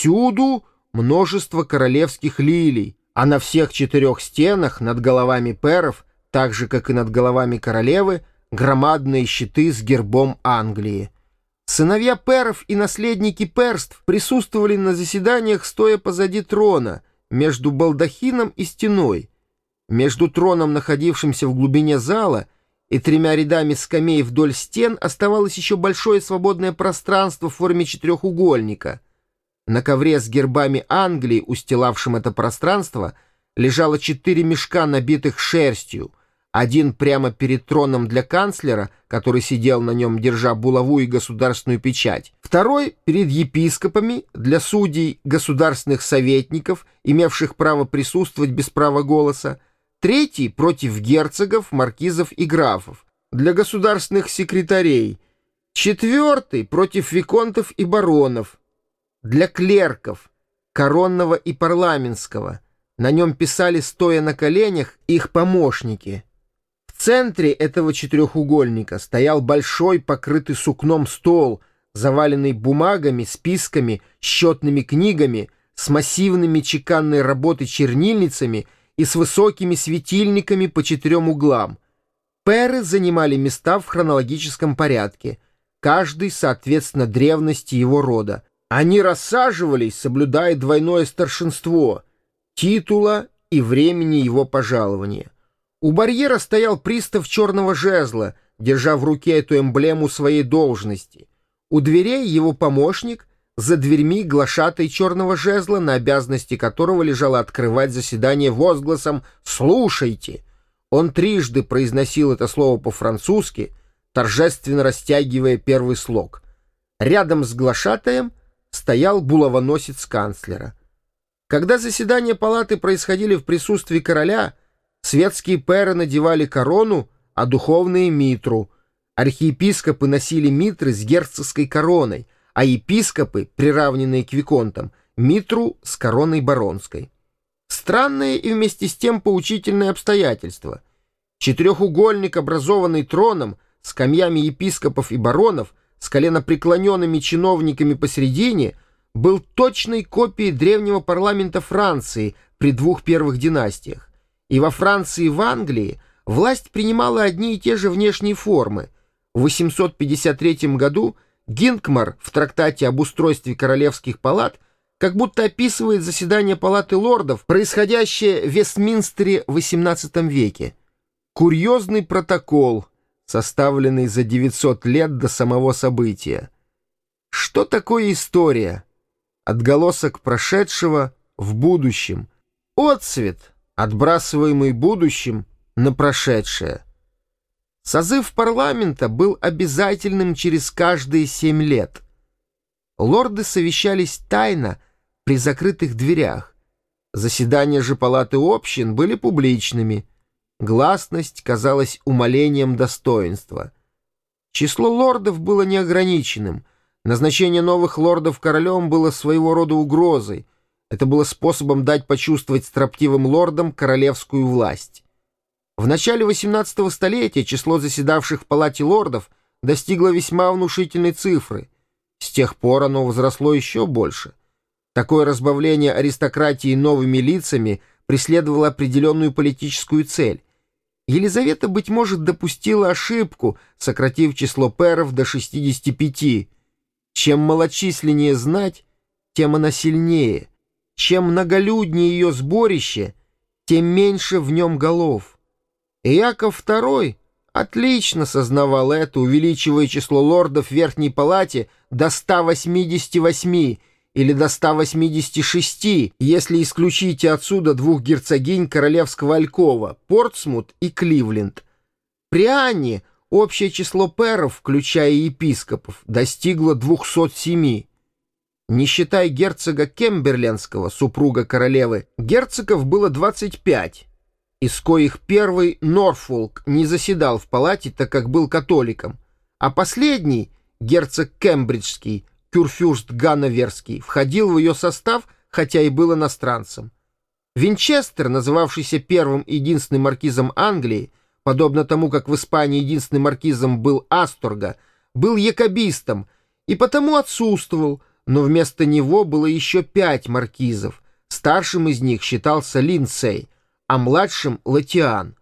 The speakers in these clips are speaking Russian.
Всюду множество королевских лилий, а на всех четырех стенах над головами перов, так же, как и над головами королевы, громадные щиты с гербом Англии. Сыновья перов и наследники перств присутствовали на заседаниях, стоя позади трона, между балдахином и стеной. Между троном, находившимся в глубине зала, и тремя рядами скамей вдоль стен оставалось еще большое свободное пространство в форме четырехугольника. На ковре с гербами Англии, устилавшим это пространство, лежало четыре мешка, набитых шерстью — один прямо перед троном для канцлера, который сидел на нем, держа булаву и государственную печать. Второй перед епископами для судей, государственных советников, имевших право присутствовать без права голоса. Третий против герцогов, маркизов и графов, для государственных секретарей. Четвертый против виконтов и баронов, для клерков, коронного и парламентского. На нем писали, стоя на коленях, их помощники — в центре этого четырехугольника стоял большой, покрытый сукном стол, заваленный бумагами, списками, счетными книгами, с массивными чеканной работы чернильницами и с высокими светильниками по четырем углам. Перы занимали места в хронологическом порядке, каждый соответственно древности его рода. Они рассаживались, соблюдая двойное старшинство, титула и времени его пожалования. У барьера стоял пристав черного жезла, держа в руке эту эмблему своей должности. У дверей его помощник, за дверьми глашатай черного жезла, на обязанности которого лежало открывать заседание возгласом «Слушайте!». Он трижды произносил это слово по-французски, торжественно растягивая первый слог. Рядом с глашатаем стоял булавоносец канцлера. Когда заседания палаты происходили в присутствии короля, Светские перы надевали корону, а духовные — митру. Архиепископы носили митры с герцогской короной, а епископы, приравненные к виконтам, митру с короной баронской. Странное и вместе с тем поучительное обстоятельство. Четырехугольник, образованный троном, с камнями епископов и баронов, с коленопреклоненными чиновниками посередине, был точной копией древнего парламента Франции при двух первых династиях. И во Франции и в Англии власть принимала одни и те же внешние формы. В 853 году Гинкмар в трактате об устройстве королевских палат как будто описывает заседание палаты лордов, происходящее в Вестминстере в XVIII веке. Курьезный протокол, составленный за 900 лет до самого события. Что такое история? Отголосок прошедшего в будущем. Отцвет отбрасываемый будущим на прошедшее. Созыв парламента был обязательным через каждые семь лет. Лорды совещались тайно при закрытых дверях. Заседания же палаты общин были публичными. Гласность казалась умолением достоинства. Число лордов было неограниченным. Назначение новых лордов королем было своего рода угрозой — это было способом дать почувствовать строптивым лордам королевскую власть. В начале XVIII столетия число заседавших в палате лордов достигло весьма внушительной цифры. С тех пор оно возросло еще больше. Такое разбавление аристократии новыми лицами преследовало определенную политическую цель. Елизавета, быть может, допустила ошибку, сократив число перов до 65. Чем малочисленнее знать, тем она сильнее. Чем многолюднее ее сборище, тем меньше в нем голов. И Яков II отлично сознавал это, увеличивая число лордов в Верхней Палате до 188 или до 186, если исключите отсюда двух герцогинь королевского Алькова, Портсмут и Кливленд. При Анне общее число перов, включая епископов, достигло 207. Не считая герцога Кемберлендского, супруга королевы, герцогов было 25, из коих первый, Норфолк, не заседал в палате, так как был католиком, а последний, герцог Кембриджский, кюрфюрст Ганноверский, входил в ее состав, хотя и был иностранцем. Винчестер, называвшийся первым единственным маркизом Англии, подобно тому, как в Испании единственным маркизом был Асторга, был якобистом и потому отсутствовал, но вместо него было еще пять маркизов. Старшим из них считался Линдсей, а младшим — Латиан.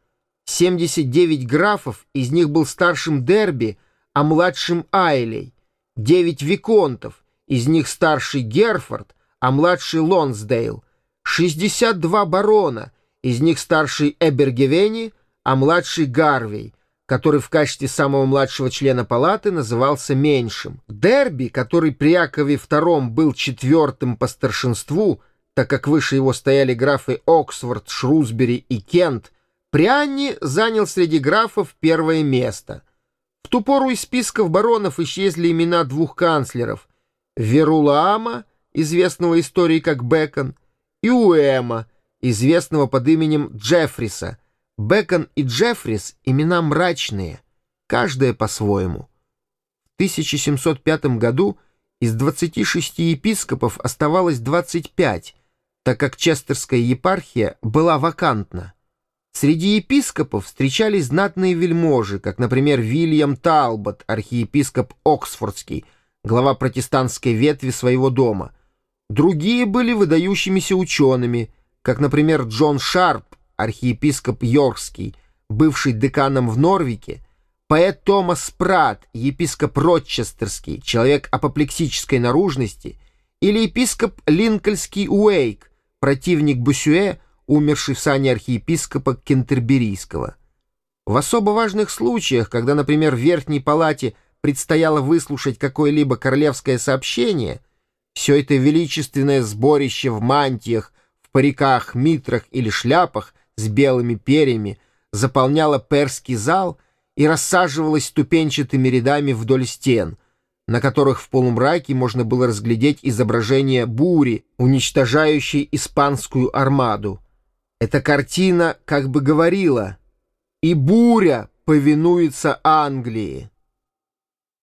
79 графов, из них был старшим Дерби, а младшим Айлей. 9 виконтов, из них старший Герфорд, а младший Лонсдейл. 62 барона, из них старший Эбергевени, а младший Гарвей, который в качестве самого младшего члена палаты назывался меньшим. Дерби, который при Якове II был четвертым по старшинству, так как выше его стояли графы Оксфорд, Шрусбери и Кент, при Анне занял среди графов первое место. В ту пору из списков баронов исчезли имена двух канцлеров — Верулаама, известного истории как Бекон, и Уэма, известного под именем Джеффриса — Бекон и Джеффрис — имена мрачные, каждое по-своему. В 1705 году из 26 епископов оставалось 25, так как Честерская епархия была вакантна. Среди епископов встречались знатные вельможи, как, например, Вильям Талбот, архиепископ Оксфордский, глава протестантской ветви своего дома. Другие были выдающимися учеными, как, например, Джон Шарп, архиепископ Йоркский, бывший деканом в Норвике, поэт Томас Прат, епископ Рочестерский, человек апоплексической наружности, или епископ Линкольский Уэйк, противник Бусюэ, умерший в сане архиепископа Кентерберийского. В особо важных случаях, когда, например, в Верхней Палате предстояло выслушать какое-либо королевское сообщение, все это величественное сборище в мантиях, в париках, митрах или шляпах с белыми перьями заполняла перский зал и рассаживалась ступенчатыми рядами вдоль стен, на которых в полумраке можно было разглядеть изображение бури, уничтожающей испанскую армаду. Эта картина как бы говорила «И буря повинуется Англии».